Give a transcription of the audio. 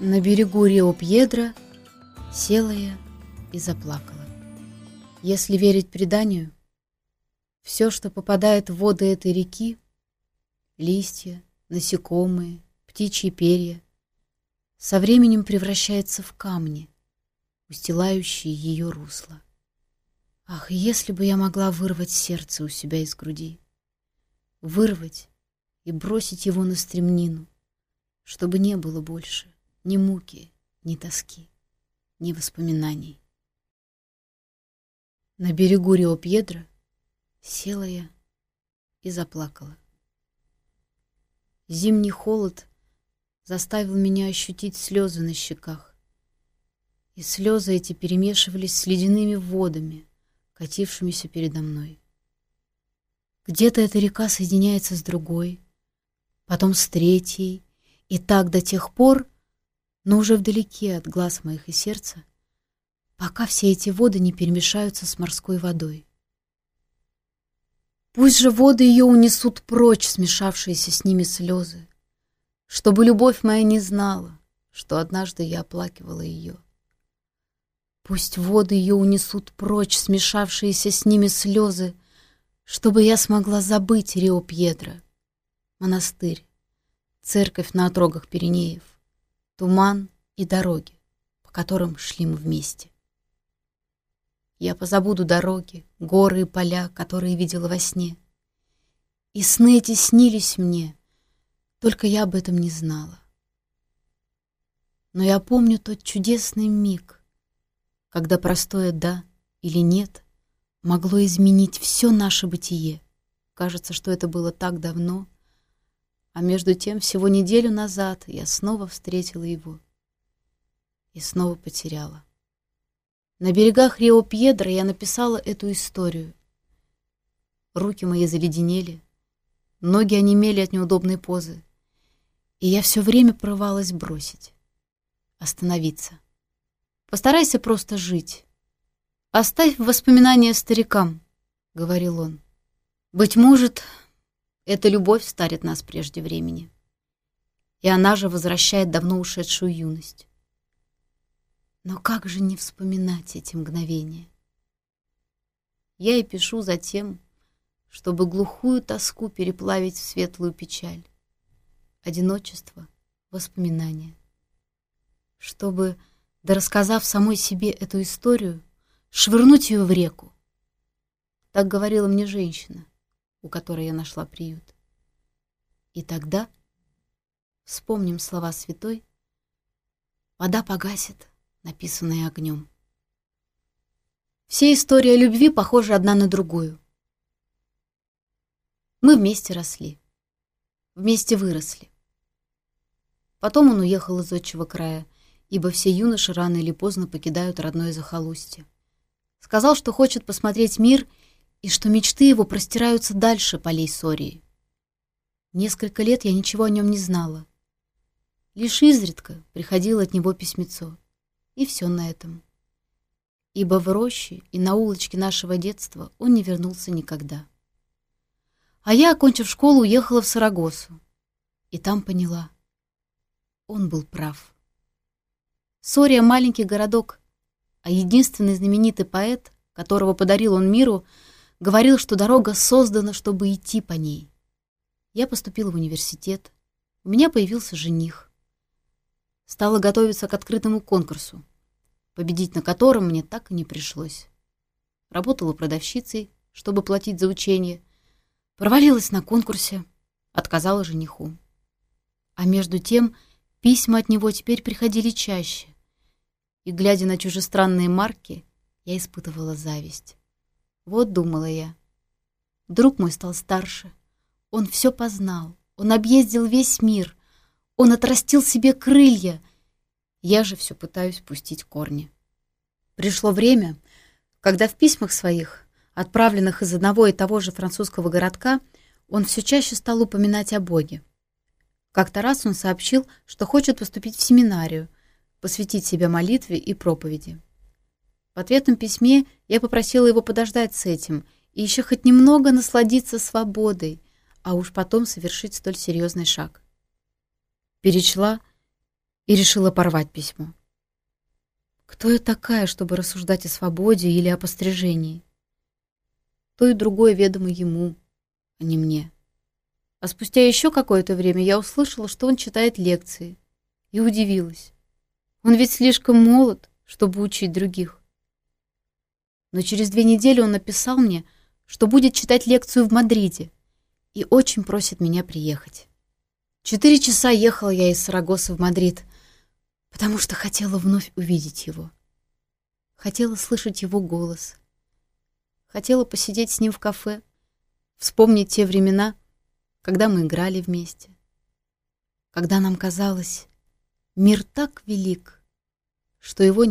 На берегу Рио-Пьедро села я и заплакала. Если верить преданию, все, что попадает в воды этой реки, листья, насекомые, птичьи перья, со временем превращается в камни, устилающие ее русло. Ах, если бы я могла вырвать сердце у себя из груди, вырвать и бросить его на стремнину, чтобы не было больше ни муки, ни тоски, ни воспоминаний. На берегу Рио-Пьедро села я и заплакала. Зимний холод заставил меня ощутить слезы на щеках. И слезы эти перемешивались с ледяными водами, катившимися передо мной. Где-то эта река соединяется с другой, потом с третьей, и так до тех пор, но уже вдалеке от глаз моих и сердца, пока все эти воды не перемешаются с морской водой. Пусть же воды ее унесут прочь смешавшиеся с ними слезы, чтобы любовь моя не знала, что однажды я оплакивала ее. Пусть воды ее унесут прочь смешавшиеся с ними слезы, чтобы я смогла забыть Рио-Пьедро, монастырь, церковь на отрогах Пиренеев, туман и дороги, по которым шли мы вместе. Я позабуду дороги, горы и поля, которые видела во сне. И сны эти снились мне, только я об этом не знала. Но я помню тот чудесный миг, когда простое «да» или «нет» могло изменить все наше бытие. Кажется, что это было так давно, а между тем, всего неделю назад я снова встретила его и снова потеряла. На берегах Рио-Пьедро я написала эту историю. Руки мои заледенели, ноги онемели от неудобной позы, и я все время прорывалась бросить, остановиться. Постарайся просто жить. Оставь воспоминания старикам, — говорил он. Быть может, эта любовь старит нас прежде времени. И она же возвращает давно ушедшую юность. Но как же не вспоминать эти мгновения? Я и пишу за тем, чтобы глухую тоску переплавить в светлую печаль. Одиночество, воспоминания. Чтобы, да рассказав самой себе эту историю, швырнуть ее в реку. Так говорила мне женщина, у которой я нашла приют. И тогда, вспомним слова святой, вода погасит, написанные огнем. Все истории о любви похожи одна на другую. Мы вместе росли, вместе выросли. Потом он уехал из отчего края, ибо все юноши рано или поздно покидают родное захолустье. Сказал, что хочет посмотреть мир и что мечты его простираются дальше полей Сории. Несколько лет я ничего о нем не знала. Лишь изредка приходило от него письмецо. И все на этом. Ибо в роще и на улочке нашего детства он не вернулся никогда. А я, окончив школу, уехала в Сарагосу. И там поняла. Он был прав. Сория — маленький городок, а единственный знаменитый поэт, которого подарил он миру, говорил, что дорога создана, чтобы идти по ней. Я поступила в университет. У меня появился жених. Стала готовиться к открытому конкурсу, победить на котором мне так и не пришлось. Работала продавщицей, чтобы платить за учение. Провалилась на конкурсе, отказала жениху. А между тем письма от него теперь приходили чаще. И, глядя на чужестранные марки, я испытывала зависть. Вот думала я. Друг мой стал старше. Он все познал. Он объездил весь мир. Он отрастил себе крылья. Я же все пытаюсь пустить корни. Пришло время, когда в письмах своих, отправленных из одного и того же французского городка, он все чаще стал упоминать о Боге. Как-то раз он сообщил, что хочет поступить в семинарию, посвятить себя молитве и проповеди. В ответном письме я попросила его подождать с этим и еще хоть немного насладиться свободой, а уж потом совершить столь серьезный шаг перечла и решила порвать письмо. Кто я такая, чтобы рассуждать о свободе или о пострижении? То и другое ведомо ему, а не мне. А спустя еще какое-то время я услышала, что он читает лекции, и удивилась. Он ведь слишком молод, чтобы учить других. Но через две недели он написал мне, что будет читать лекцию в Мадриде и очень просит меня приехать. Четыре часа ехала я из Сарагоса в Мадрид, потому что хотела вновь увидеть его. Хотела слышать его голос. Хотела посидеть с ним в кафе, вспомнить те времена, когда мы играли вместе. Когда нам казалось, мир так велик, что его